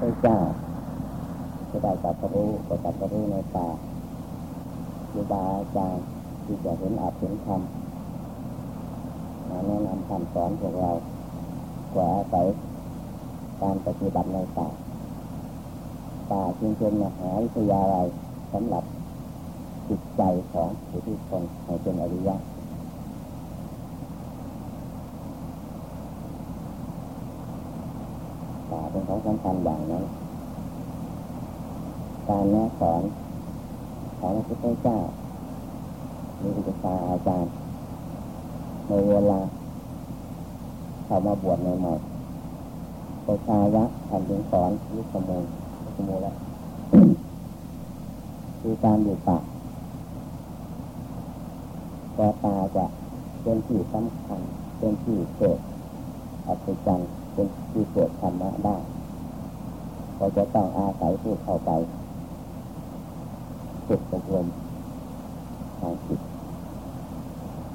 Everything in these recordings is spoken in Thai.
พระเจ้าจะได้ตัดรู้ก็ตัดรู้ในตาครูบาอาจารย์ที่จะเห็นอาจเห็นธรรมมาแนะนำคำสอนพวกเรากว่าอาศัยการปฏิบัติในป่าป่าจึงเป็นมหาวิทยาลัยสำหรับจิตใจของผู้ที่คนให้เป็นอริยะป่า เป็นของสำคัญอย่างนั้น การแนะสอนของพระพุทธเจ้ามีอุปชาอาจารย์ในเวลาเข้ามาบวชใหม่ๆอุปชายะท่านจึงสอนยุคมูลยุคมูลแล้วคือการอยู่ป่าแต่ตาจะเป็นที่สำคัญเป็นที่เกิดอัศจรรย์ เป็นที่เกิดธรรมะได้เราจะต้องอาศัยผู้เข้าไปฝึกอบรมทางจิต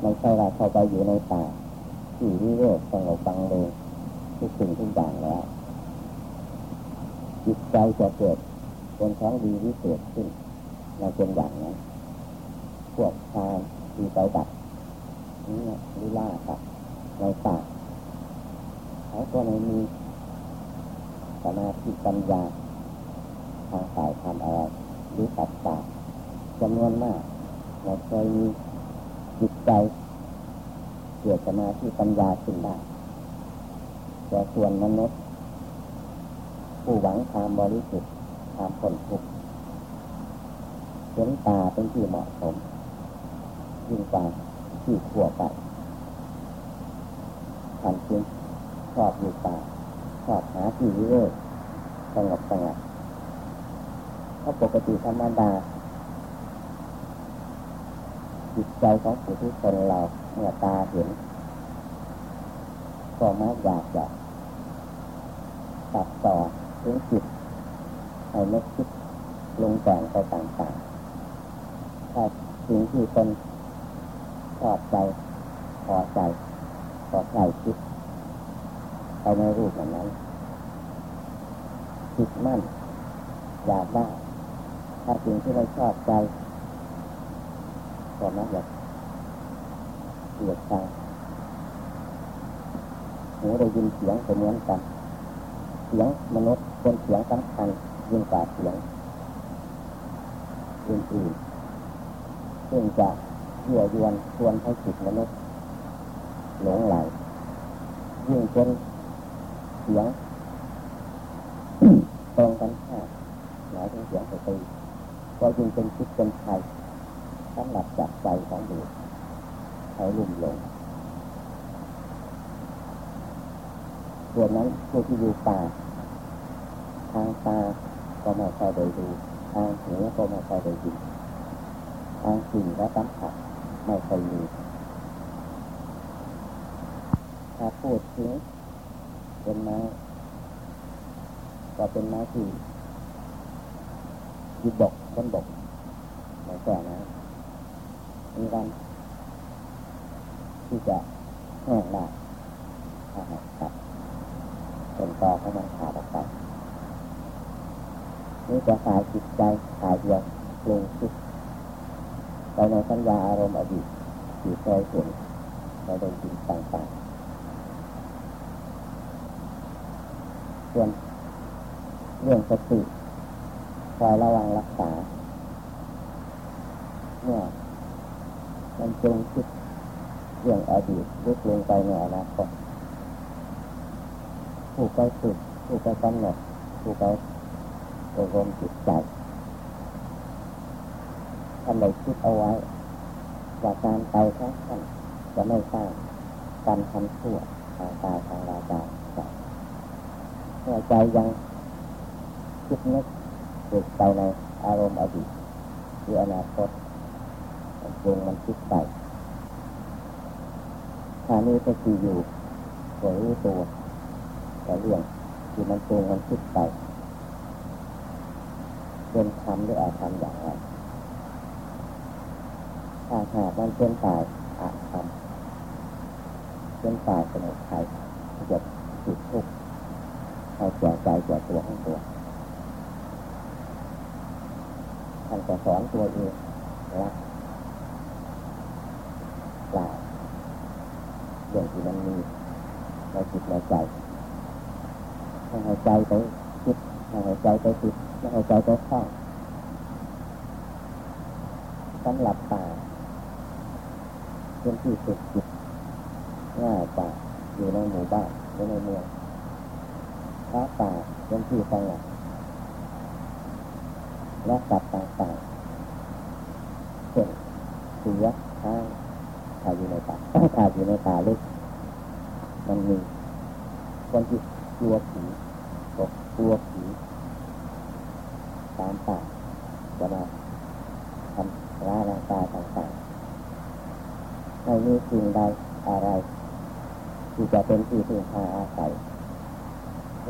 ไม่ใช่ว่าเข้าไปอยู่ในป่าที่วิเวกสงบบังเลยทุกสิ่งทุกอย่างแล้วจิตใจจะเกิดเป็นของดีวิเศษขึ้นในเป็นอย่างนั้นพวกทานที่ไปดับนี่ลิล่าครับในป่า เขาก็ไม่มีสมาธิปัญญาทางสายทำอะไรหรือตัดตาจำนวนมากเราเคยมีจิตใจเกิดสมาธิปัญญาขึ้นได้แต่ส่วนมนุษย์ ผู้หวังความบริสุทธิ์ความผลทุกข์เห็นตาเป็นที่เหมาะสมยิ่งกว่าที่ขัวไปทำจริง ชอบอยู่ป่าชอบหาที่วิเวกสงบสงัดเพราะปกติธรรมดาจิตใจของผู้ที่คนเราเมื่อตาเห็นก็มักอยากจะตัดต่อถึงจิตให้นึกคิดลงแต่งไปต่างๆถ้าสิ่งที่คนชอบใจพอใจก็ใส่คิด ไปในรูปแบบนั้นจิตมั่น อยากได้ถ้าสิ่งที่เราชอบใจก็มักอยากเกลียดชังหูได้ยินเสียงเหมือนกัน เสียงมนุษย์เป็นเสียงสำคัญยิ่งกว่าเสียงอื่นๆซึ่งจะเยื่อยวนชวนให้จิตมนุษย์หลงไหลยิ่งเป็น เสียงตรงกันข้ามหมายถึงเสียงสตรีก็ยิงเป็นคิดเป็นไทยสำหรับจับใจของดูให้ลุ่มหลงส่วนนั้นผู้ที่อยู่ป่าทางตาก็ไม่ค่อยได้ดูทางหูก็ไม่ค่อยได้ยินทางสิ่งและสัมผัสไม่ค่อยมีถ้าพูดถึง เป็นไม้ก็เป็นไม้ที่ยืดบกบนบกไม่แก่นะมีวันที่จะแห้งได้ถ้าหากตัดเป็นตอให้มันขาดออกไปนี่จะสายจิตใจสายเดียวปรุงคิดไปในสัญญาอารมณ์อดีตที่เคยเห็นในดวงจิตต่างๆ ส่วนเรื่องสติคอยระวังรักษาเมื่อมันปรุงคิดเรื่องอดีตลึกลงไปในอนาคตผู้ไปฝึกผู้ไปกำหนดผู้ไปอบรมจิตใจท่านได้คิดเอาไว้ว่าการไปของท่านจะไม่สร้างการทำชั่วทางกายทางวาจา ใจยังคิดนึกติดไปในอารมณ์อดีตหรืออนาคตปรุงมันคิดไปถ้านี้ก็คืออยู่ก็รู้ตัวแต่เรื่องที่มันปรุงมันคิดไปเป็นธรรมหรืออาธรรมอย่างไรถ้าหากมันเป็นฝ่ายอาธรรมเป็นฝ่ายสมุทัยจะจิตทุกข์ ให้แก่ใจแก่ตัวของตัวท่านจะสอนตัวเองละเปล่าเรื่องที่มันมีในจิตในใจให้หายใจไปคิดให้หายใจไปคิดให้หายใจไปข้องสำหรับป่าเป็นที่สุดจิตง่ายกว่าอยู่ในหมู่บ้านหรือในเมือง ระป่าเป็นที่สงบและสัตว์ต่างๆเช่นเสือช้างถ่ายอยู่ในป่าถ่ายอยู่ในป่าลึกมันมีคนที่กลัวผีกกลัวผีตามป่าจะมาทำร้ายร่างกายต่างๆไม่มีสิ่งใดอะไรที่จะเป็นที่พึ่งพาอาศัย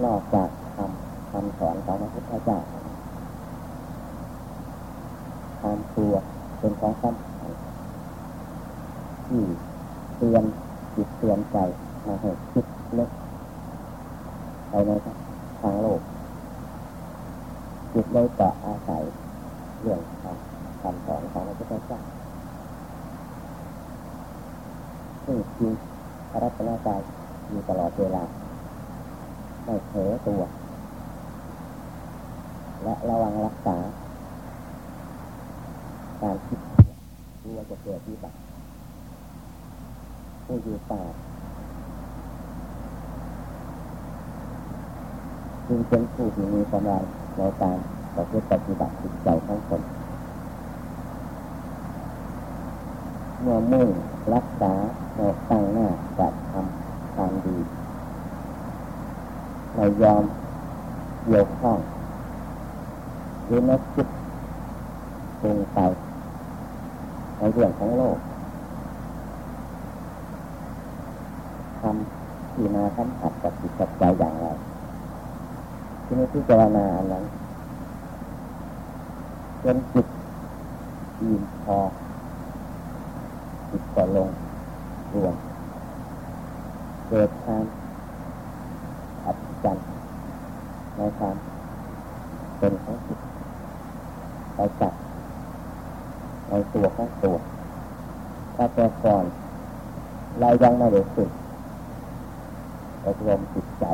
นอกจากคำคำสอนของพระพุทธเจ้าความกลัวเป็นของสำคัญที่เตือนจิตเตือนใจมาให้คิดนึกไปในทางโลกจิตเลยจะอาศัยเรื่องคำคำสอนของพระพุทธเจ้าซึ่งจริงพระรัตนตรัยอยู่ตลอดเวลา ไม่เผลอตัว และระวังรักษา การคิดกลัวจะเกิดที่บัติผู้อยู่ป่าจึงเป็นผู้ที่มีกำลังในการประพฤติปฏิบัติจิตใจของตนเมื่อมุ่งรักษาในตั้งหน้าจะทำความดี ไม่ยอมเกี่ยวข้องหรือไม่คิดปรุงไปในเรื่องของโลกทำที่มาสัมผัสกับจิตกับใจอย่างไรที่นี้พิจารณาอันนั้นจนจิตอิ่มพอจิตก็ลงรวมเกิดความอัศจรรย์ ในความเป็นของจิตไปจับในตัวของตัวถ้าแต่ก่อนเรายังไม่ได้ฝึกอบรมจิตใจ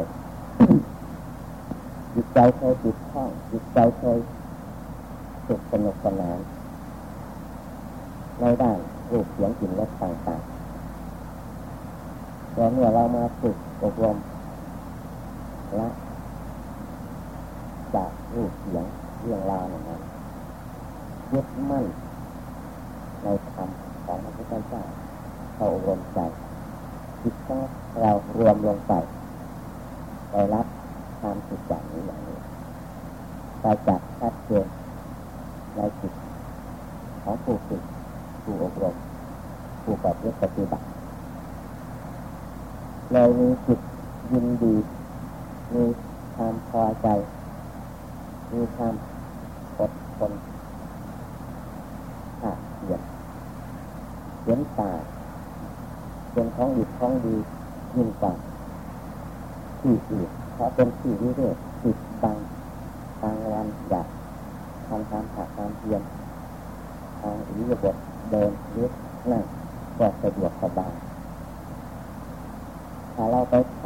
จิตใจเคยจิตข้องจิตใจเคยสุขสนุกสนานในด้านรูปเสียงกลิ่นรสต่างๆแต่เมื่อเรามาฝึกอบรมละ เสียงเรื่องราวนั้นยึดมั่นในธรรมของพระพุทธเจ้าเข้าอบรมใจจิตของเรารวมลงไปไปรับความสุขอย่างนี้อย่างนี้ไปจับชัดเจนในจิตของผู้ฝึกผู้อบรมผู้ปฏิบัติปฏิบัติเรามีจิตยินดีมีความพอใจ มีความอดทนขาดเกียรเห็นตาเป็นของดีของดียิ่งกว่าที่อื่นเพราะเป็นที่วิเวกจิตตังทางวันอยากทำความขาดความเพียรทางอิริยาบถเดินยืดนั่งก็สะดวกสบายถ้าเราไปท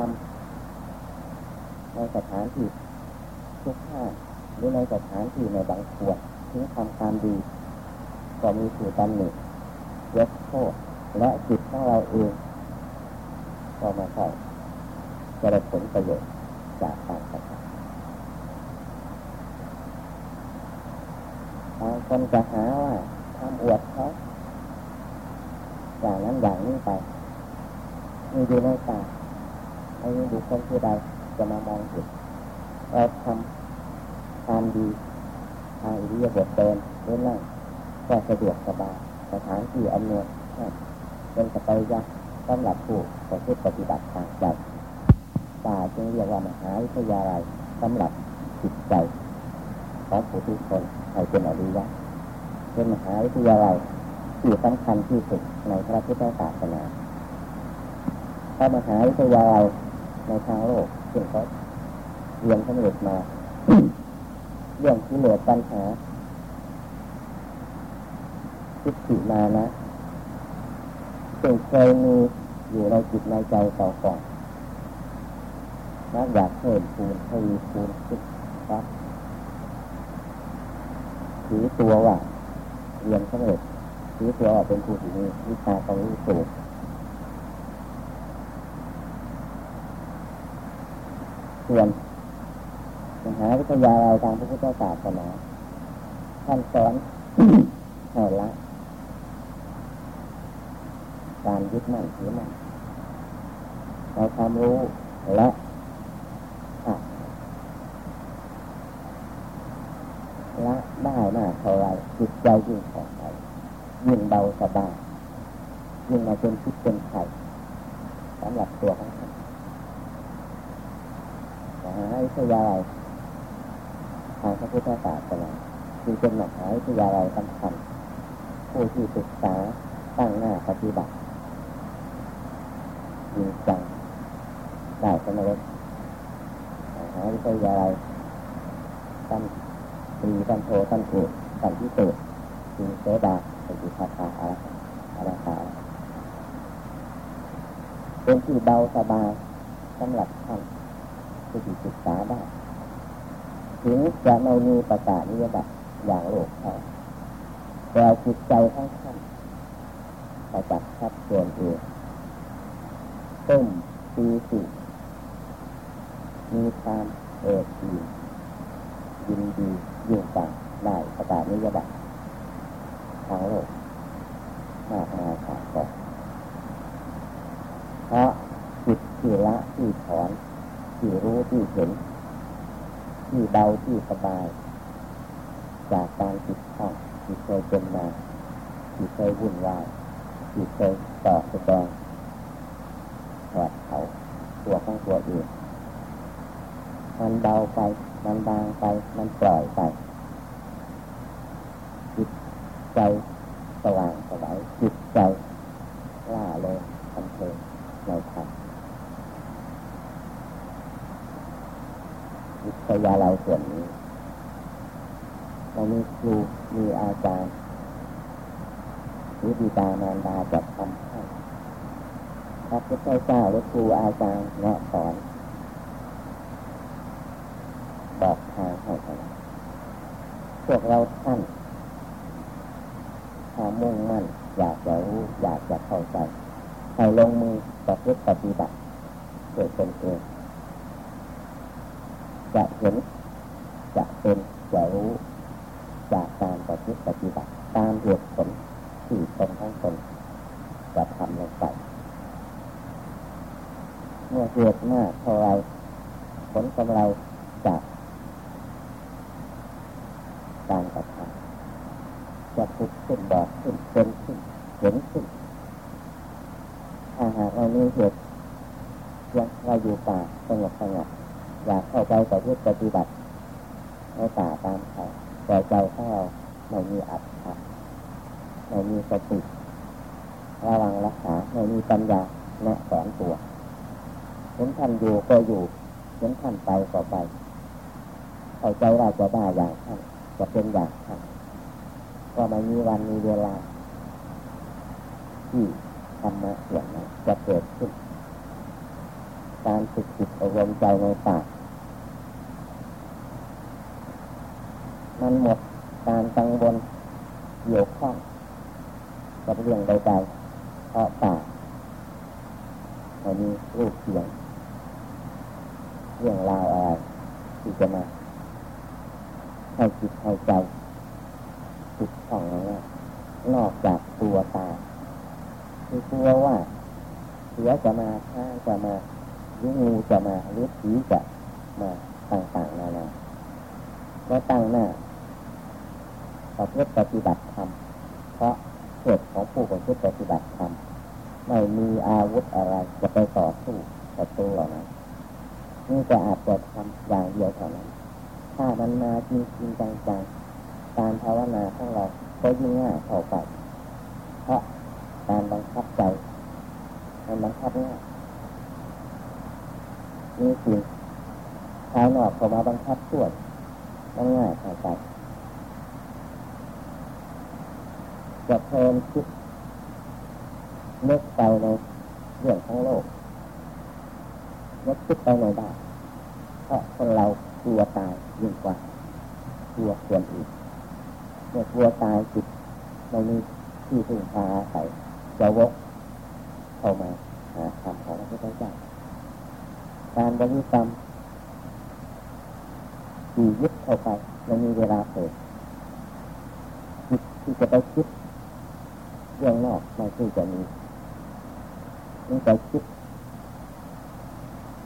ำในสถานที่ทุกท่า หรือในสถานที่ในบางส่วนถึงทำความดี ก็มีผู้ตำหนิยกโทษและจิตของเราเองก็ไม่ค่จะได้ผลประโยชน์จากการกระทำบางคนจะหาว่าทำอวดเขาอย่างนั้นอย่างนี้ไปมีอยู่ในตาไม่มีบุคคลผู้ใดจะมามองเห็นเราทำ ความดีทางอิริยาบถเดินหรือนั่งก็สะดวกสบายสถานที่อำนวยเป็นสบายยะสำหรับผู้ประพฤติปฏิบัติทางใจป่าจึงเรียกว่ามหาวิทยาลัยสำหรับจิตใจของผู้ทุกคนให้เป็นอริยะเป็นมหาวิทยาลัยที่สำคัญที่สุดในพระพุทธศาสนาถ้ามหาวิทยาลัยในทางโลกซึ่งเขาเรียนสำเร็จมา เรื่องที่เหลือปัญหาทิฏฐิมานะซึ่งเคยมีอยู่ในจิตในใจเก่าก่อนนักอยากเพิ่มพูนทวีพูนขึ้นครับถือตัวว่าเรียนสำเร็จถือตัวว่าเป็นผู้ที่มีวิชาความรู้สูงส่วน มหาวิทยาลัยทางพระพุทธศาสนาท่านสอนให้ละการยึดมั่นถือมั่นในความรู้และละได้มากเท่าไรจิตใจยิ่งผ่องใสยิ่งเบาสบายยิ่งมาเป็นพิษเป็นไข่สำหรับตัวของท่านมหาวิทยาลัย ทางพระพุทธศาสนาจึงเป็นหมหาวิทยาลัยสำคัญผู้ที่ศึกษาตั้งหน้าปฏิบัติจริงจังได้สำเร็จมหาวิทยาลัยตั้งตีตันโทตันเกตตันที่เตคือโสดาเป็นที่คาคาอาอาราคาเป็นที่เบาสบายสำหรับท่านผู้ที่ศึกษาได้ ถึงจะไม่มีประกาศนิยบัตอย่างโลกเขาแต่จิตใจของท่านประจักษ์ชัดเจนเองต้มปีสิมีความเอดดียินดียิ่งกว่างได้ประกาศนิยบัตทางโลกมากมายขายก่อเพราะจิตที่ละที่ถอนที่รู้ที่เห็น ที่เบาที่สบาย จากการติดข้องที่เคยเป็นมาที่เคยวุ่นวายที่เคยต่อแสดงถอดเขาตัวของตัวเองมันเบาไป มันบางไป มันปล่อยไปจิตใจสว่างสบายจิตใจล่าเลยทันเทิงในธรรมวิทยาลัยส่วนนี้เรามีครู มีอาจารย์หรือบิดามารดาจัดทำให้ พระเจ้าหรือครูอาจารย์แนะสอนบอกทางให้กันพวกเราท่านถ้ามุ่งมั่น อยากจะรู้ อยากจะเข้าใจให้ลงมือประพฤติปฏิบัติเกิดเป็นเองจะเห็น จะเป็นจะรู้ จากการประพฤติปฏิบัติ ตามเหตุผลที่ตนทั้งตนจะทำลงไป เมื่อเหตุมากเท่าไรผลกำไรจากการกระทำจะพุดขึ้นบอกขึ้นเป็นขึ้นเห็นขึ้นถ้าหากเรามีเหตุยังเราอยู่ป่าสงบสงบอยากเข้าไปต่อเพื่อปฏิบัติในป่าตามเขาแต่ใจของเราไม่มีอัตถะไม่มีสติระวังรักษาไม่มีปัญญาแนะสอนตัวเห็นท่านอยู่ก็อยู่ เห็นท่านไปก็ไปเข้าใจว่าจะได้อย่างท่านจะเป็นอย่างท่านก็ไม่มีวันมีเวลา ที่ธรรมะส่วนนั้นจะเกิดขึ้น การฝึกจิตอบรมใจในป่ามันหมดการกังวลเกี่ยวข้องกับเรื่องใดๆเพราะป่าไม่มีรูปเสียง เรื่องราวอะไรที่จะมาให้จิตให้ใจจิตของนี้นอกจากตัวตาคือกลัวว่าเสือจะมาข้าจะมาหรืองูจะมาหรือผีจะมาต่างๆนานาก็ตั้งหน้าประพฤติปฏิบัติธรรมเพราะเหตุของผู้ประพฤติปฏิบัติธรรมไม่มีอาวุธอะไรจะไปต่อสู้กับตัวเหล่านั้น นี่จะอาจจะทำอย่างเดียวเท่านั้นถ้ามันมาจริงจริงจังๆการภาวนาของเราก็ยิ่งง่ายเข้าไปเพราะการบังคับใจมันบังคับง่ายนี่สิ่งายนอกเข้ามาบังคับช่วยมันง่ายเข้าใจจะเพลินคิดเล็กไปในเรื่องของโลก นึกคิดไปในได้ เพราะคนเรากลัวตายยิ่งกว่ากลัวส่วนอื่นเมื่อกลัวตายจิตไม่มีที่พึ่งพาอาศัยจะวกเข้ามาหาคำของพระพุทธเจ้าการบริกรรมดียึดเข้าไปไม่มีเวลาเปิดจิตที่จะไปคิดเรื่องนอกไม่ค่จะมีนี่จะคิด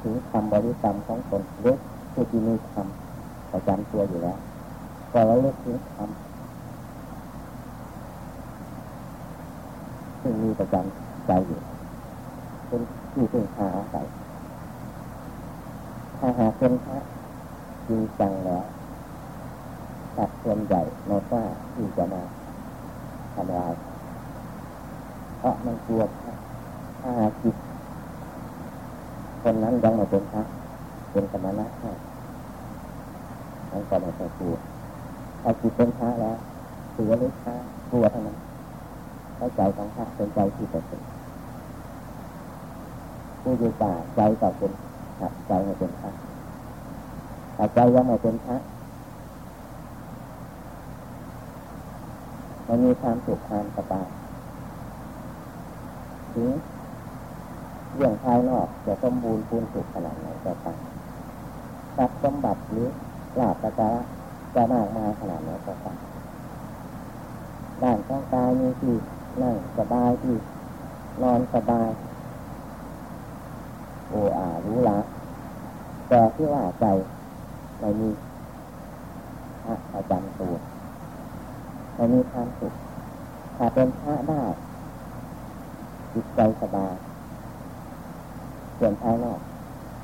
ถึงคำบริกรรมของตนเล็กผู้ที่มีคำประจำตัวอยู่แล้วก็เราเลือกถึงคำซึ่งมีประจำใจอยู่เป็นที่พึ่งพาอาศัยถ้าหาเป็นพระจริงจังแล้วตัดส่วนใหญ่ในว่าที่จะมาทำลายเพราะมันกลัวถ้าหาจิต คนนั้นยังไม่เป็นพระเป็นสมณะแค่มันก็ไม่ใช่กลัวถ้าจิตเป็นพระแล้วถือว่าเล็กพระกลัวเท่านั้นเข้าใจของพระเป็นใจที่เป็นผู้ดีกว่าใจก็เป็นหัดใจไม่เป็นพระแต่ใจยังไม่เป็นพระมันมีความสุขความสบายถึง เรื่องภายนอกจะสมบูรณ์พูนสุขขนาดไหนก็ตามทรัพย์สมบัติหรือลาภประการจะมากมายขนาดไหนก็ตามด้านร่างกายมีที่นั่งสบายที่นอนสบายโอ้อารู้ละแต่ที่ว่าใจไม่มีพระประจำตัวไม่มีความสุขถ้าเป็นพระได้จิตใจสบาย ส่วนภายนอก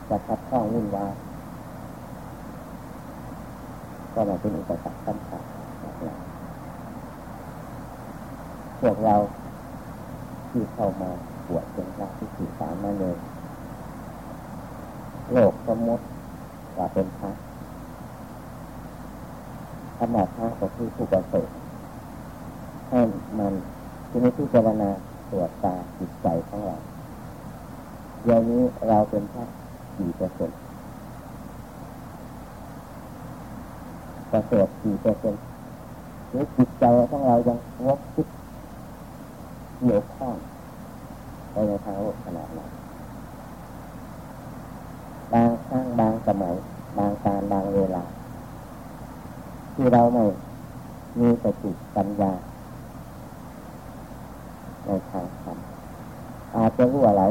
จะขัดข้องวุ่นวายก็มาเป็นอุปสรรคสำคัญพวกเราที่เข้ามาปวดเป็นพระที่สื่อสารมาเลยโลกสมมติว่าเป็นพระธรรมะพระก็คือผู้ประเสริฐให้มันที่นี้ที่เจรณาตรวจตาจิตใจของเรา เดี๋ยวนี้เราเป็นแค่กี่เปอร์เซ็นต์ประเสริฐกี่เปอร์เซ็นต์หรือจิตใจของเรายังวกคิดเกี่ยวข้องไปในทางโลกขนาดไหนบางครั้งบางสมัย บางการบางเวลา ที่เราไม่สติปัญญาในทางธรรมอาจจะรู้อะไร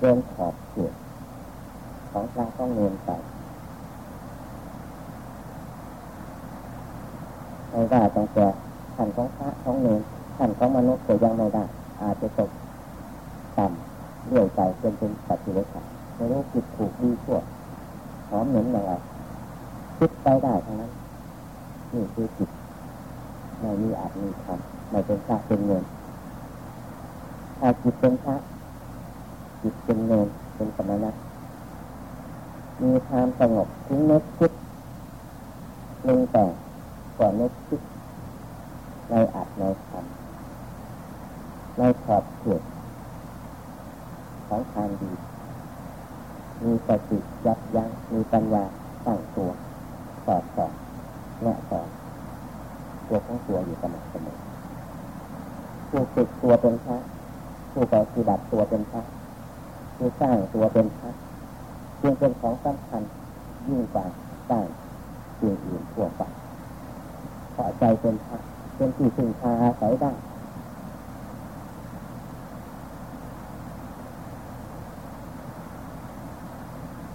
เดินขอบเขตของทางต้องเงินไปไม่ได้ตั้งแต่ขันของพระของเงินขันของมนุษย์ก็ยังไม่ได้ อาจจะตกต่ำเรื่อยไปจนเป็นปัจจุบันไม่รู้ผิดถูกดีชั่วหอมเหม็นอย่างไรคิดไปได้ทั้งนั้น นี่คือจิตไม่มีอาจมีคำไม่เป็นพระเป็นเงินถ้าจิตเป็นพระจิตเป็นเงินเป็นสมณะมีความสงบทิ้งนึกคิดลงแต่ก่อนนึกคิดในอัดในคำในขอบเขตของทางดีมีสติยับยั้งมีปัญญาตั้งตัวสอดส่องแนะสอนตัวของตัวอยู่เสมอเสมอผู้ฝึกตัวเป็นพระผู้ปฏิบัติตัวเป็นพระผู้สร้างตัวเป็นพระ จึงเป็นของสำคัญยิ่งกว่าสร้สิ่งอื่นทั่วไปเพราะใจเป็นพระเป็นที่พึ่งพาอาศัยได้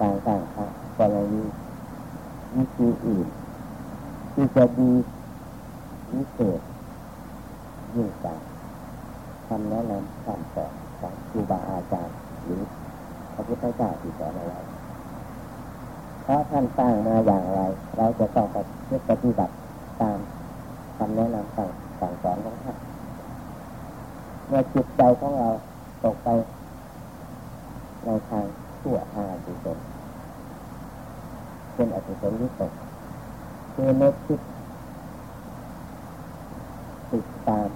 ต่างๆครับก็ยังมีวิธีอื่นที่จะดีวิเศษยิ่งกว่าคำแนะนำคำสอนของครูบาอาจารย์หรือพระพุทธเจ้าที่สอนเอาไว้ เพราะท่านสร้างมาอย่างไร เราจะต้องปฏิบัติตามคำแนะนำสั่งสั่งสอนของท่านเมื่อจิตใจของเราตกไปในทางชั่วทางอกุศลเป็นอกุศลวิตกคือเนึกคิดติดตาม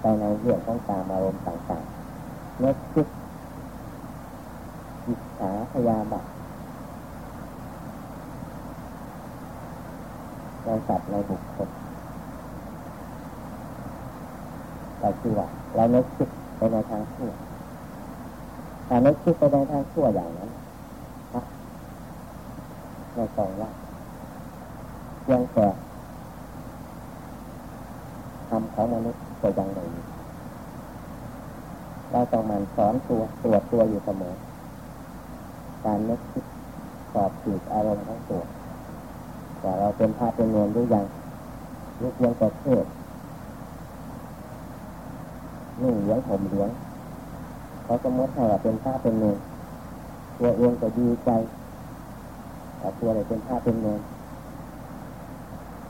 ไปในเรื่องของตามอารมณ์ต่างๆนึกคิดอิจฉาพยาบาท ในสัตว์ในบุคคลเราคือว่าเรานึกคิดไปในทางชั่วถ้านึกคิดไปในทางชั่วอย่างนั้นไม่ต้องว่าเพียงแต่ทำของมนุษย์ก็ยังไม่มีเราต้องมันสอนตัวตรวจตัวอยู่เสมอ การนึกคิดสอบสืบอารมณ์ของตัว ว่เราเป็นพระเป็นเนรหรือยังลูกยังแต่เทศนุ่งเหลืองผมเหลืองเขาสมมติให้ว่าเป็นพระเป็นเนรตัวเองก็ดีใจแต่ตัวอะไรเป็นพระเป็นเนร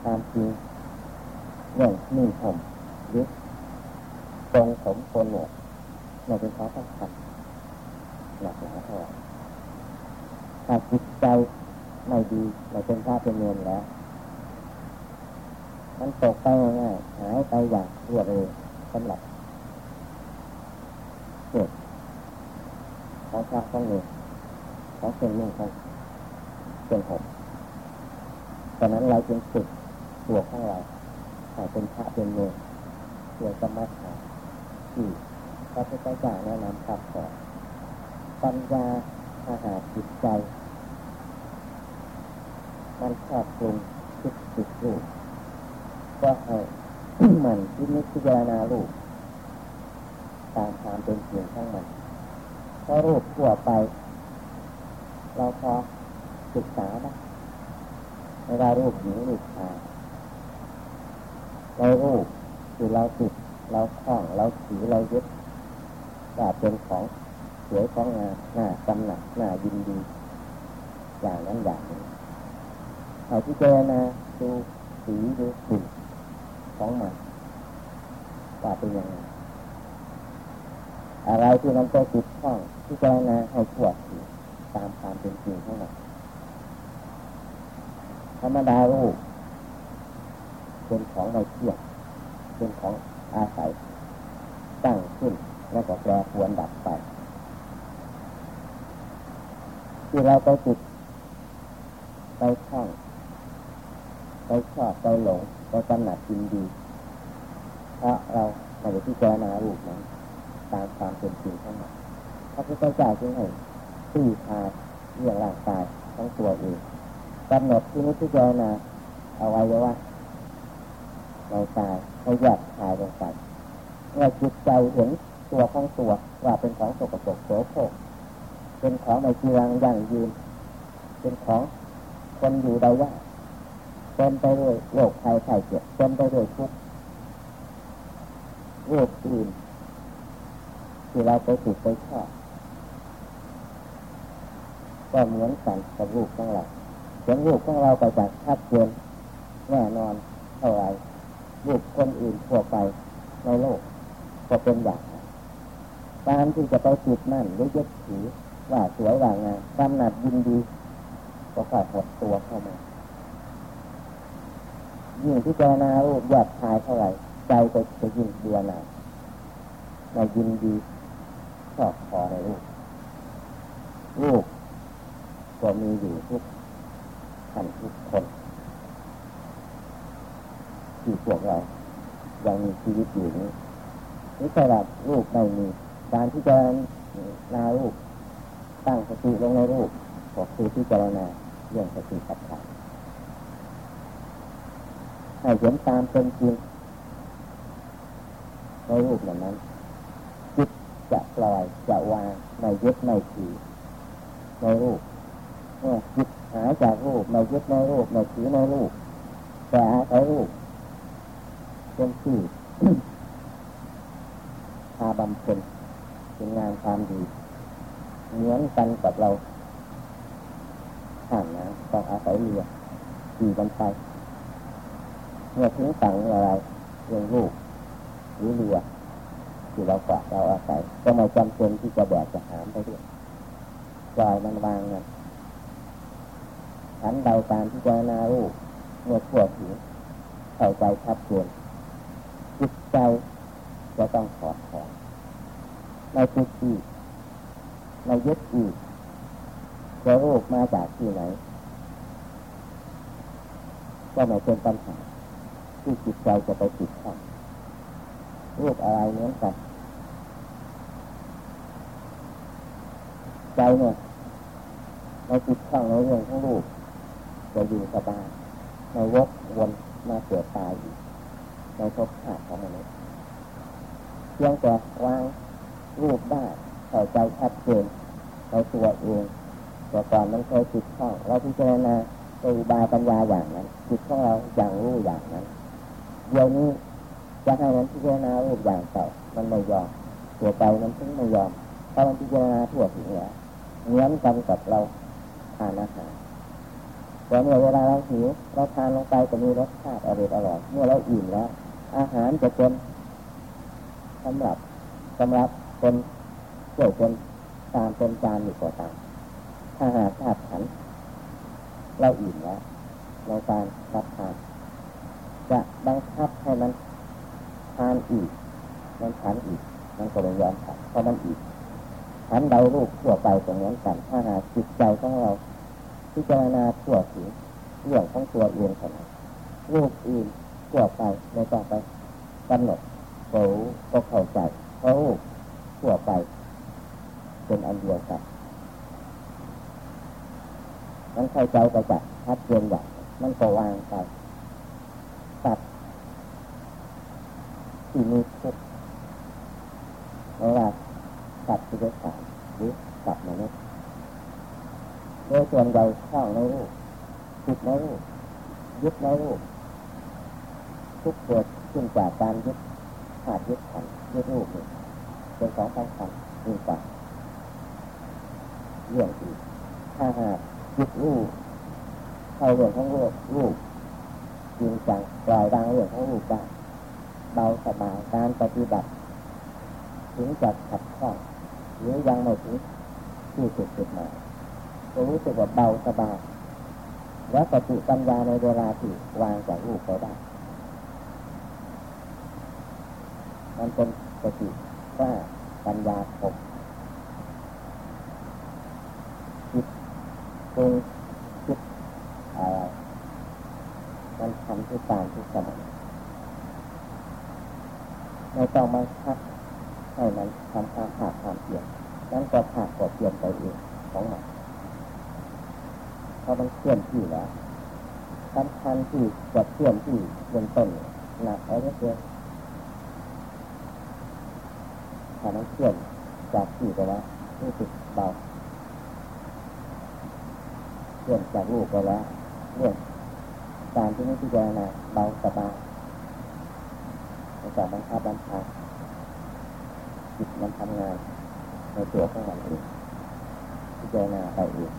ตามจริงเรื่องนุ่งผมหรือทรงผมโกนหนวดเราเป็นข้อสำคัญหนักหนาเท่าไหร่ถ้าจิตใจ ไม่ดีเราเป็นพระเป็นเนรแล้ว มันตกไปง่ายหายไปอย่างรวดเร็วสำหรับเกิดของพระของเนรของเป็นนุ่งของเป็นผมตอนนั้นเราจึงฝึกตัวของเราให้เป็นพระเป็นเนรเพื่อสมาธิที่พระพุทธเจ้าแนะนำคำสอนปัญญาอาหารจิตใจ มันครอบคลุมทุกสิกรูปก็ให้มันที่นิพพานารูปตามความเป็นจริงทั้งมันเพราะรูปทั่วไป เราพอศึกษาได้ไม่ว่ารูปหญิงรูปชายในรูปที่เราติดเราคล้องเราถือเรายึดว่าเป็นของสวยของงามหน้ากำหนักหน้ายินดี อย่างนั้นอย่างนี้ เอาที่เจนะดูสีดูกลิ่นของมันว่าเป็นยังไงอะไรที่มันไปติดข้องที่เจนะให้ตรวจตามความเป็นจริงของมันธรรมดารูปเป็นของไม่เที่ยงเป็นของอาศัย ตั้งขึ้นแล้วก็แปรปรวนดับไป ที่เราไปติดไปข้อง ไปชอบไปหลงไปกำหนัดยินดีเพราะเราไม่ได้พิจารณารูปนั้นตามความเป็นจริงทั้งหมดพระพุทธเจ้าจึงให้ที่พาเรื่องร่างกายทั้งตัวเองกำหนดที่นี้พิจารณาเอาไว้ว่าในตายให้แยกทายลงไปเมื่อจิตใจเห็นตัวของตัวว่าเป็นของสกปรกโสโครกเป็นของในจีรังยั่งยืน เป็นของคนอยู่ใดยากเต็มไปด้วยโรคภัยไข้เจ็บเต็มไปด้วยทุกข์รูปอื่นที่เราไปติดไปชอบก็เหมือนกันกับรูปของเราเสียงรูปของเราไปจากชัดเจนแน่นอนเท่าไรรูปคนอื่นทั่วไปในโลก ก็เป็นอย่างนั้นการที่จะไปติดนั่นหรือยึดถือว่าสวยว่างามกำหนัดยินดี ก็ค่อยหดตัวเข้ามา ยิ่งที่เจนารูปยอดชายเท่าไหร่ ใจก็จะยิ่งเดือหนาในยินดีชอบพอในรูปรูปก็มีอยู่ทุกท่านทุกคนที่พวกเรายังมีชีวิตอยู่นี้นี่สำหรับรูปไม่มีการที่จะนารูปตั้งสติลงในรูปก็คือที่เจรณาเรื่องสติปัฏฐาน ให้เห็นตามเป็นจริงในรูปเหล่างนั้นจิตจะปล่อยจะวางไม่ยึดไม่ถือในรูปเมื่อจิตหายจากรูปไม่ยึดในรูปไม่ถือในรูปแต่อาศัยรูปเป็นที่พาบำเพ็ญเป็นงานความดีเหมือนกันกับเราข้ามนะต้องอาศัยเรือขี่กันไป มื่อทิ้งสั่งอะไรเรื่องลูกหรือเรือที่เรากาดเราอาศัยก็ไม่จำเป็นที่จะแบกจะหามไปด้วยปล่อยมันวางนะฉันใดาการที่จะนารูปเมื่อขวดถึงเข้าใจชัดเจนจิตใจจะต้องถอดถอนในจิตอีกในยึดอีกจะรูปมาจากที่ไหนก็ไม่เป็นปัญหา ที่จิตใจจะไปติดข้องรูปอะไรเหมือนกันใจเนี่ยในจิตข้องในเรื่องของรูปจะอยู่สบายในวกวนมาเกิดตายอีกในภพชาติของมนุษย์เพียงแต่วางรูปได้เข้าใจชัดเจนในตัวเองแต่ก่อนมันเคยจิตข้องเราพิจารณาโดยบาปัญญาอย่างนั้นจิตของเราอย่างรู้อย่างนั้น เดี๋ยวนี้จะให้มันพิจารณารูปอย่างเก่ามันไม่ยอมตัวใจมันถึงไม่ยอมเพราะมันพิจารณาทั่วถึงแล้วเหมือนกันกับเราทานอาหารแต่เมื่อเวลาเราหิวเราทานลงไปจะมีรสชาติอร่อยอร่อยเมื่อเราอิ่มแล้ว อาหารจะเป็นสำหรับสำหรับเป็นเกี่ยวเป็นตามเป็นจานอยู่กว่าตามถ้าหากธาตุขันเราอิ่มแล้วในการรับทาน จะบังคับให้มันทานอีก มันฉันอีก มันก็ไม่ยอมฉันเพราะมันอีกฉันเดารูปทั่วไปตรงนั้นกันถ้าหาจิตใจของเราพิจารณาทั่วถึงเรื่องของตัวเองเท่านั้นรูปอื่นทั่วไปไม่ต้องไปกำหนดก็รู้ก็เข้าใจเพราทั่วไป เป็นอันเดียวกันมันเข้าใจไปจากชัดเจนอย่างมันก็วางไป สัตัดที่มีทุกข์ไม่ว่าสัตว์ที่เป็นสารหรือสัตว์มนุษย์โดยส่วนใหญ่ข้องในรูปติดในรูปยึดในรูปทุกเกิดขึ้นจากการยึดขาดยึดขันยึดรูปนี่เป็นของสำคัญยิ่งกว่าเรื่องอีกถ้าหากยึดรูปเข้าเรื่องของรูปรูป จริงจังปล่อยวางเรื่องของรูปได้เบาสบายการปฏิบัติ ถึงจะขัดข้องหรือยังไม่ถึงที่สุดจุดหมายจะรู้สึกว่าเบาสบายและปฏิปัญญาในเวลาที่วางจากรูปไปได้มันเป็นสติว่าปัญญาคมจิตปรุงคิดอะไรมันทำทุกการทุกสมัยไม่ ต้องมาคัดให้มันทำความขาดความเปลี่ยนนั่นก็ขาดกดเปลี่ยนไปเองของมันเพราะมันเคลื่อนที่แล้วสำคัญที่กดเคลื่อนที่เบื้องต้นหนักเอาเยอะถ้ามันเคลื่อนจากที่ไปแล้วรู้สึกเบาเคลื่อนจากลูกไปแล้วเรื่องการที่ไม่พิจารณาเบาสบายในการบังคับบัญชาจิตมันทำงานในตัวของมันเองพิจารณาไปเอง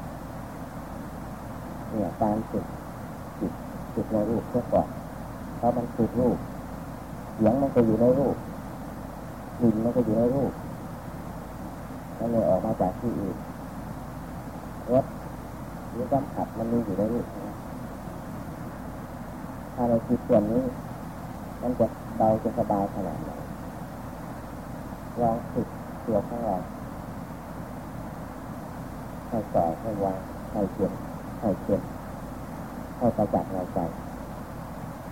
เนี่ยการฝึกจิตจิตในรูปเพื่อก่อนเพราะมันฝึกรูปเสียงมันก็อยู่ในรูปกลิ่นมันก็อยู่ในรูปมันเลยออกมาจากที่อื่นรสหรือสัมผัสมันมีอยู่ในรูปนะถ้าในจิตส่วนนี้ มันจะเบาจะสบายขนาดไหนลองฝึกตัวของเราให้ต่อให้วางให้เขียนให้เขียนให้ประจักษ์ในใจ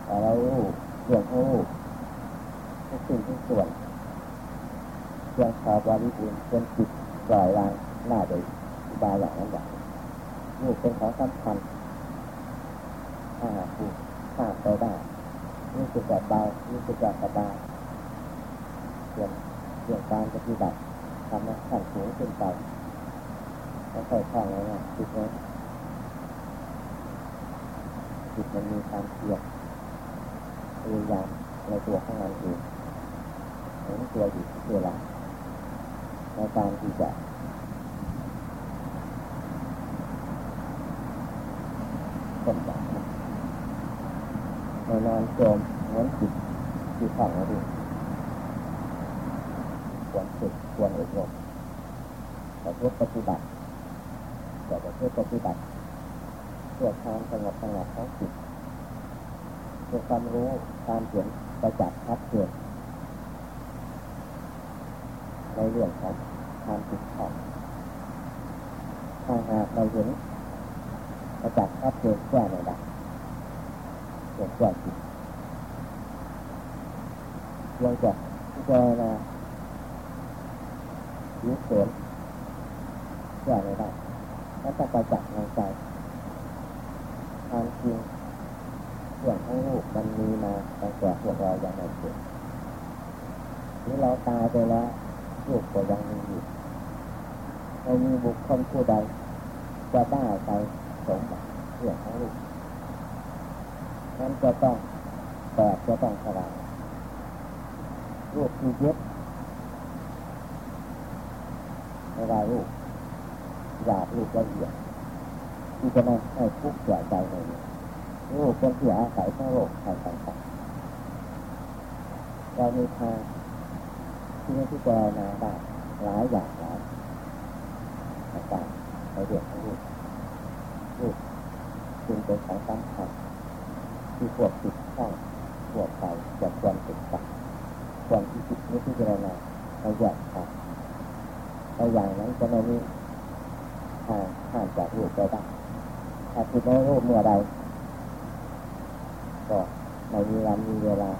แต่เรารู้เรื่องของรูปทุกสิ่งทุกส่วนเพียงพอบริบูรณ์จนจิตปล่อยวางหน้าโดยอุบายอย่างนั้นอย่างนี่เป็นของสำคัญถ้าผู้ข้ามไปได้ นี่คือแบบเบานี่คือแบบสบายส่วนเรื่องการปฏิบัติทำให้ขั้นสูงขึ้นไปไม่ค่อยคล่องเลยนะจิตนี้จิตมันมีความเพียรพยายามในตัวของมันเองเห็นตัวอยู่ที่เวลาในการที่จะคนแบบในนอนจมเหมือนจิตที่ฝังไว้ดีควรฝึกควรอบรมแต่เพื่อปฏิบัติต่เพื่อปฏิบัติเพื่อความสงบสงัดของจิตเพื่อความรู้ความเห็นประจักษ์ชัดเจนในเรื่องของความผิดชอบถ้าหากเราเห็นประจักษ์ชัดเจนแก้ไม่ได้เกิดแก้จิตเพียงแต่พิจารณายึดเสนแก้ไม่ได้แล้วจะไปจักษ์ในใจความจริงเรื่องของรูปมันมีมาตั้งแต่พวกเราอยังไม่เกิดนี่เราตายไปแล้วรูปก็ยังมีอยู่ไม่มีบุคคลผู้ใดจะได้ไปสมบัติเรื่องของรูป นั้นจะต้องแตกจะต้องสลายรูปที่ยึดไม่ได้รูปหยาบรูปละเอียดที่จะมาให้ทุกข์แก่ใจในนี้รูปเป็นที่อาศัยของโลกทางต่างๆเรามีทางที่จะพิจารณาได้หลายอย่างหลายต่างๆในเรื่องของรูปรูปจึงเป็นของสำคัญ ที่พวกติดข้องพวกไปจะควรศึกษาควรที่คิดนี้พิจารณาในแยกขาดในอย่างนั้นจะไม่มีทางข้ามจากรูปไปได้ถ้าคิดในรูปเมื่อใดก็ไม่มีวันมีเวลา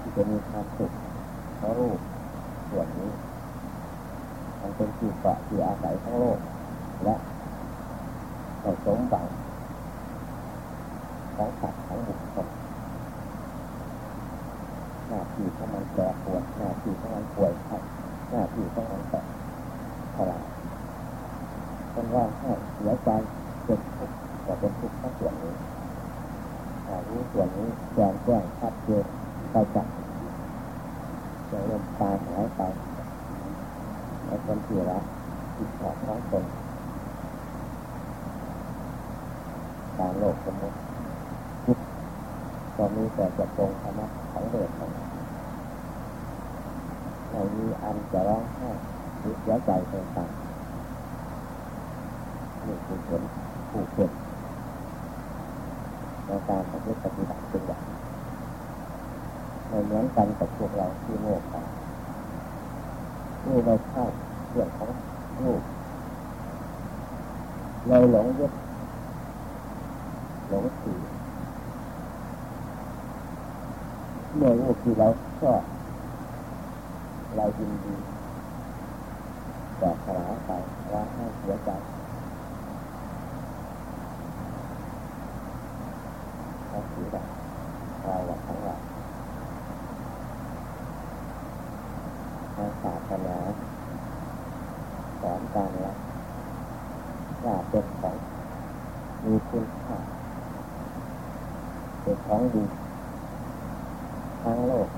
ที่จะมีความสุขเพราะรูปส่วนนี้มันเป็นที่เกาะที่อาศัยของโลกและในสมบัติ ของสัตว์ของบุคคลหน้าที่ของมันแก่ปวดหน้าที่ของมันป่วยไข้หน้าที่ของมันแตกทลายคนร้องไห้เสียใจเป็นทุกข์ก็เป็นทุกข์ทั้งส่วนนี้ถ้ารู้ส่วนนี้แจ้งแจ้งชัดเจนไปจับจะลมตายหายไปในคนที่รักที่ชอบทั้งคนการโลกสมมติ ก็มีแต่จะตรงธรรมะของเดชของไม่มีอันจะร้องไห้หรือเสียใจต่างๆนี่คือผลผู้เป็นในการปฏิบัติเป็นอย่างไม่เหมือนกันกับพวกเราที่โง่ไปนี่ไม่ใช่เรื่องของลูกเลยหลงยึดหลงถือ เมื่อลูกที่เราชอบเรายินดีแต่ขลาไปว่าให้เสียใจเขาถือแบบเราละทั้งหลายทางศาสนาสอนการละว่าเป็นของมีคุณค่าเป็นของดีทั้งโลก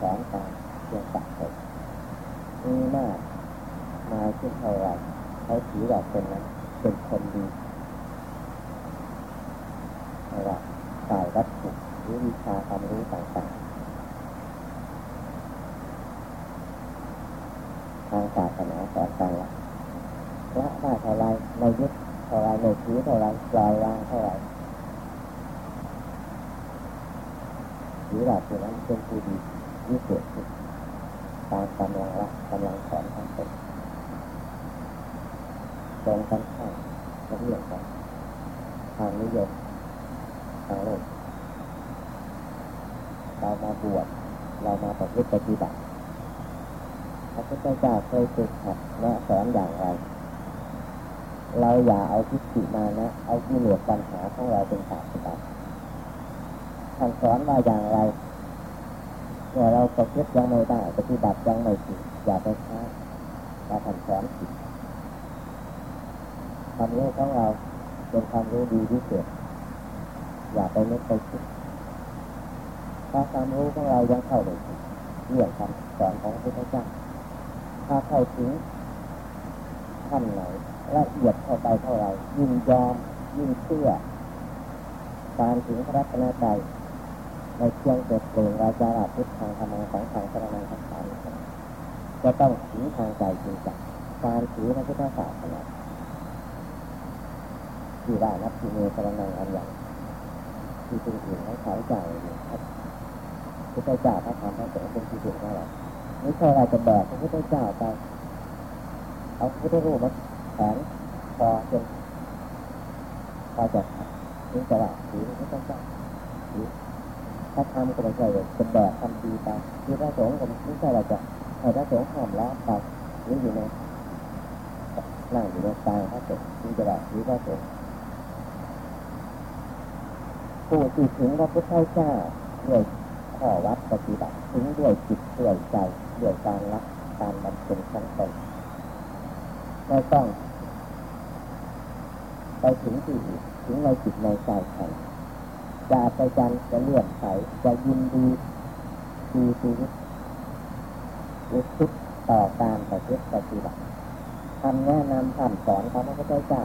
สอนการเรื่องตัดผมมีมากมาขึ้นเท่าไรเขาถือว่าคนนั้นเป็นคนดีไม่ว่าฝ่ายวัตถุหรือวิชาความรู้ต่างๆ ทางศาสนาสอนการละละได้เท่าไรในยึดเท่าไรในถือเท่าไรปล่อยวางเท่าไรหรือว่าผู้นั้นเป็นผู้ดีวิเศษสุดตามกำลังละกำลังสอนของตนตรงกันข้ามกับเรื่องของทางนิยมทางโลกเรามาบวชเรามาประพฤติปฏิบัติพระพุทธเจ้าเคยฝึกหัดและสอนอย่างไร เราอย่าเอาทิฏฐิมา นะเอากิเลสปัญหาของเราเป็นศาสตร์ท่านสอนว่าอย่างไรเมื่อเราประพฤติยังไม่ได้ปฏิบัติยังไม่ถึงอย่าไปช้าเราท่านสอนผิดความรู้ของเราเป็นความรู้ดีที่สุดอย่าไปนึกไปคิดถ้าความรู้ของเรายังเข้าไปถึงเรื่องคำสอนของพระพุทธเจ้าถ้าเข้าถึงขั้นไหนละเอียดเข้าไปเท่าไหร่ยิ่งยอม ยิ่งเชื่อการถึงพระรัตนตรัยในเชียงเกิดเปล่งวาจาพุทธทางธรรมะของทางสรนังทังสารจะต้องถึงทางใจจริงจังการถือพระพุทธศาสนาที่ว่านับที่เมตรนังอันอย่างที่เป็นอื่นให้เขาใจครับพระเจ้าพระธรรมพระสงฆ์เป็นที่สุดเท่าไหร่ไม่ใช่เราจะแบกพระพุทธเจ้าไปเอาพระพุทธรูปมาแขวนพอจน พอจะถึงจะว่าถือพระพุทธเจ้างถือถ้าทำก็ไม่ใช่เลยจะแบกทำดีไปที่พระสงฆ์ก็ไม่ใช่เราจะให้พระสงฆ์ห้ามล้อไปหรืออยู่ในนั่งอยู่ในกลางพระสงฆ์จึงจะว่าถือพระสงฆ์ผู้ที่ถึงพระพุทธเจ้าด้วยข้อวัดปฏิบัติถึงด้วยจิตด้วยใจด้วยการรักการบำเพ็ญขั้นตนไม่ต้อง ไปถึงที่อื่นถึงในจิตในใจใครจะไปจันจะเลื่อนใสจะยินดีดีชีวิตอุทิศต่อการปฏิบัติปฏิบัติคำแนะนำคำสอนของพระพุทธเจ้า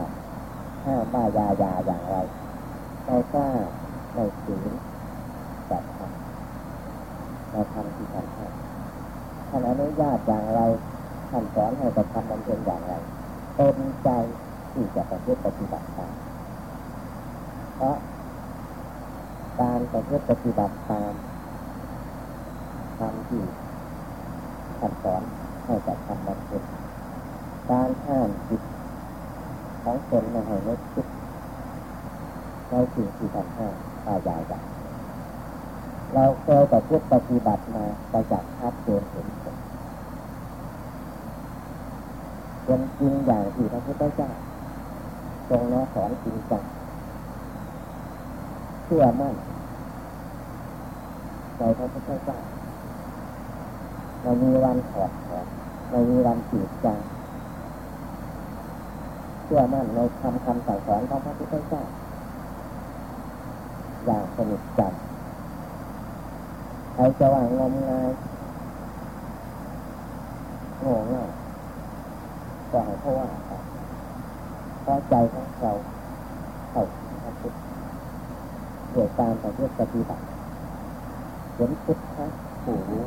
ห้ามว่ายายาอย่างไรในกล้าในศีลจัดทำในธรรมที่ท่านให้ท่านอนุญาตอย่างไรท่านสอนให้กระทำบำเพ็ญอย่างไรเต็มใจ ที่จะประพฤติปฏิบัติตามเพราะการประพฤติปฏิบัติตามทำที่ท่านสอนให้กระทำบำเพ็ญการห้ามจิตของตนไม่ให้นึกคิดในสิ่งที่ท่านห้ามตายายอย่างเราเคยประพฤติปฏิบัติมาประจักษ์ชัดเจนเห็นผลเป็นจริงอย่างที่พระพุทธเจ้า ทรงแนะสอนจริงจังเชื่อมั่นในพระพุทธเจ้าไม่มีวันถอดถอนไม่มีวันจีดจางเชื่อมั่นในคำคำสั่งสอนของพระพุทธเจ้าอย่างสนิทใจใครจะว่างมงายโง่ง่ายก็ให้เขาว่าไปเพราะใจของเราเข้าถึงพระพุทธเกิดการ ปฏิบัติปฏิบัติเห็นพุทธะผู้รู้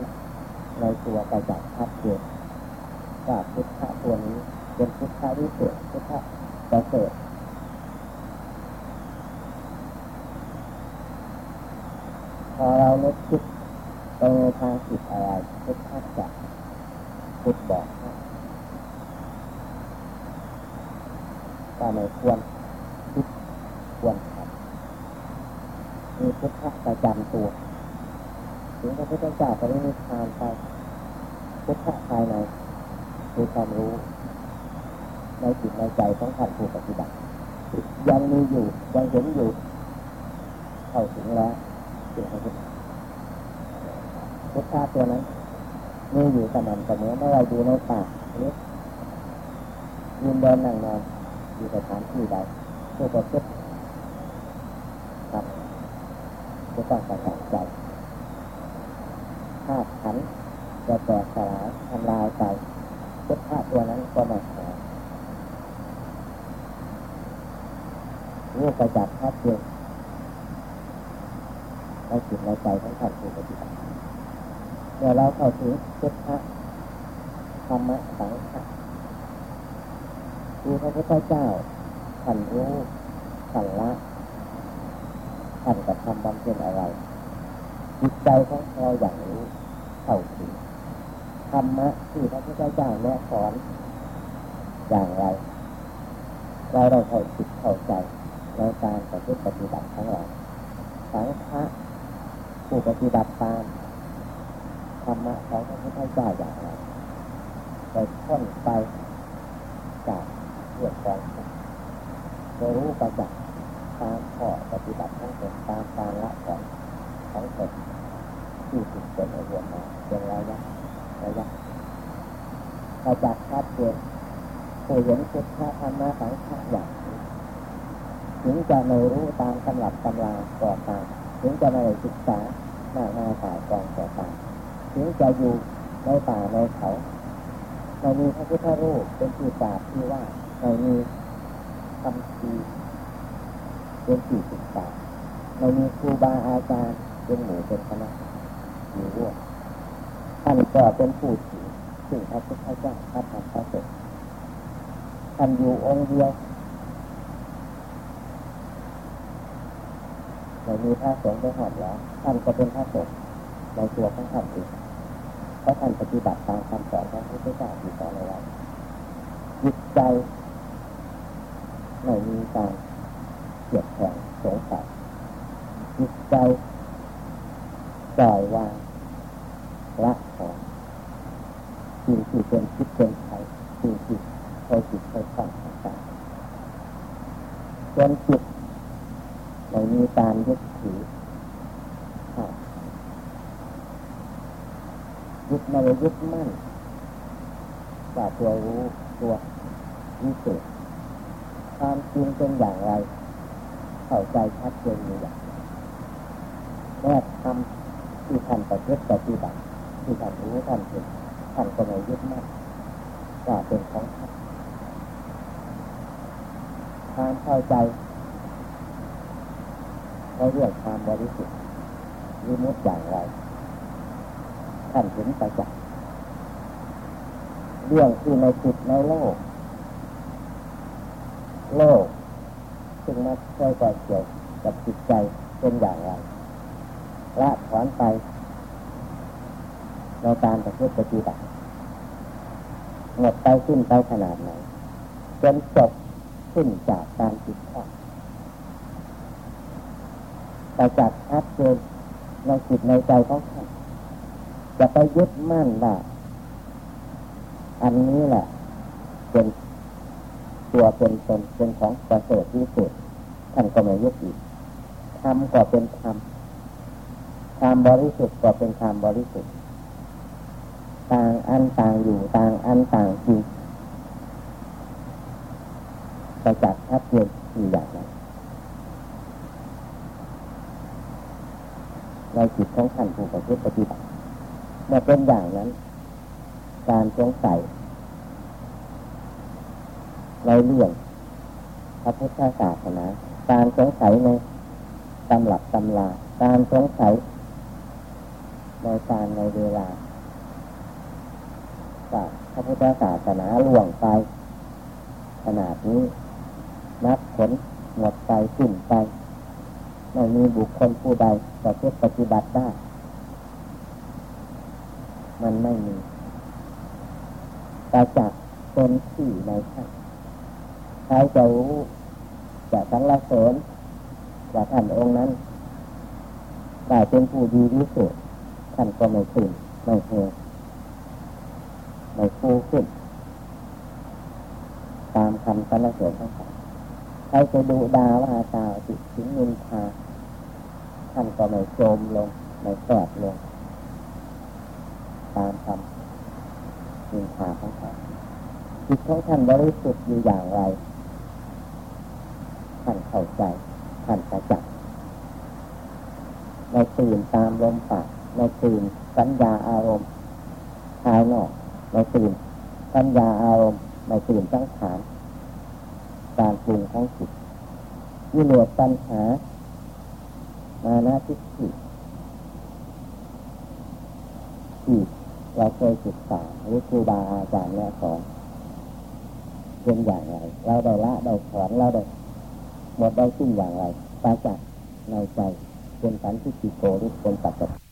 ในตัวกระจัดชัดเจนว่าพุทธะตัวนี้เป็นพุทธะวิเศษพุทธะประเสริฐพอเราเนึกคิดไปในทางผิดอะไรพุทธะจะพุทบอกให้ว่าไม่ควรคิดควรทำมีพุทธะประจำตัว ถึงพระพุทธเจ้าปรินิพพานไปพุทธะภายในคือความรู้ ในจิตในใจของท่านผู้ปฏิบัติยังมีอยู่ยังเห็นอยู่เข้าถึงแล้วถึงพระพุทธพุทธะตัวนั้นมีอยู่สม่ำเสมอไม่ว่าอยู่ในป่าหรือยืนเดินนั่งนอนอยู่สถานที่ใดผู้ประพฤติครับจะต้องประกาศใจธาตุขันธ์ จะแตกสลายทำลายไปพุทธะตัวนั้นก็ไม่หายรู้ประจักษ์ชัดเจนในจิตในใจของท่านผู้ปฏิบัติเมื่อเราเข้าถึงพุทธะธรรมะสังฆะคือพระพุทธเจ้าท่านรู้ท่านละท่านกระทำบำเพ็ญอะไรจิตใจของเราอย่างรู้เข้าถึง ธรรมะที่พระพุทธเจ้าแนะสอนอย่างไร เราเราเข้าจิตเข้าใจในการปฏิปฏิบัติของเราสังฆะผู้ปฏิบัติตามธรรมะของพระพุทธเจ้าอย่างไรไปพ้นไปจากเรื่องของจะรู้ประจักษ์ตามข้อปฏิบัติของตนตามการละถอนของตนที่ถูกเป็นอบรมมาเป็นระยะระยะ ประจักษ์ชัดเจนผู้เห็นพุทธธรรมะสังฆะอย่างถึงจะไม่รู้ตามตำรับตำราก่อตามถึงจะไม่ศึกษามากมายสายกองก่อตามถึงจะอยู่ในป่าในเขาไม่มีพระพุทธรูปเป็นที่กราบที่ว่าไม่มีคำทีเป็นที่ศึกษาไม่มีครูบาอาจารย์เป็นหมู่เป็นคณะอยู่ร่วมท่านก็เป็นผู้ถือ ซึ่งพระพุทธเจ้าพระธรรมพระสงฆ์ท่านอยู่องค์เดียวไม่มีพระสงฆ์ไปหอดแล้วท่านก็เป็นพระสงฆ์ในตัวของท่านเองเพราะท่านปฏิบัติตามคำสอนของพระพุทธเจ้าที่สอนเอาไว้จิตใจไม่มีการเกียดแข็งสงสัยจิตใจปล่อยวางละของสิ่งที่เป็นคิดเป็นไทยสิ่งที่เคยจิตเคยฝันต่างๆจนจิตไม่มีการยึดถือยึดไม่ได้ยึดมั่นว่าตัวรู้ตัววิเศษความจริงเป็นอย่างไร เข้าใจชัดเจนอยู่อย่างแม้ทำที่ท่านประพฤติปฏิบัติที่ท่านรู้ท่านเห็นท่านก็ไม่ยึดมั่นว่าเป็นของท่านความเข้าใจในเรื่องความบริสุทธิ์วิมุตติอย่างไร ท่านเห็นประจักษ์เรื่องที่ในจิตในโลก โลกซึ่งมาเคยก่อเกี่ยวกับจิตใจเป็นอย่างไรละถอนไปในการประพฤติปฏิบัติหมดไปขึ้นไปขนาดไหนจนจบขึ้นจากการจิตข้องแต่จากชัดเจนในจิตในใจของ จะไปยึดมั่นว่าอันนี้แหละ เป็นตัวเป็นตนเป็นของประเสริฐที่สุดท่านก็ไม่ยึดอีกธรรมก็เป็นธรรมความบริสุทธิ์ก็เป็นความบริสุทธิ์ต่างอันต่างอยู่ต่างอันต่างจริงประจักษ์ชัดเจนอยู่อย่างนั้นในจิตของท่านผู้ปฏิบัติ เมื่อเป็นอย่างนั้น การสงสัยในเรื่องพระพุทธศาสนา การสงสัยในตำหลักตำลาการสงสัยในการในเวลาจากพระพุทธศาสนาล่วงไป ขนาดนี้ นับผลหมดไปสิ้นไป ไม่มีบุคคลผู้ใดจะเพื่อปฏิบัติได้ มันไม่มีแต่จากเป็นที่ในท่านใครจะรู้จะสังละเสริญว่าท่านองค์นั้นได้เป็นผู้ดีที่สุดท่านก็ไม่ตื่นไม่เฮไม่ฟูขึ้น ตามคำสรรเสริญทั้งสามใครจะดูดาว่าตาติดถึงนินทาท่านก็ไม่โจมลงไม่แสบลง ตามคำนินทาทั้งสามจิตของท่านบริสุทธิ์อยู่อย่างไรท่านเข้าใจท่านประจักษ์ในตื่นตามลมปากในตื่นสัญญาอารมณ์ภายนอกในตื่นสัญญาอารมณ์ในตื่นตั้งฐานการปรุงของจิตวิเลศปัญหา มานาทิฏฐิที่ เราเคยศึกษาหรือครูบาอาจารย์แนะสอนเป็นอย่างไร เราได้ละได้ถอนเราได้หมดได้สิ้นอย่างไรปราจากในใจเป็นสันติโกหรือเป็นปัจจ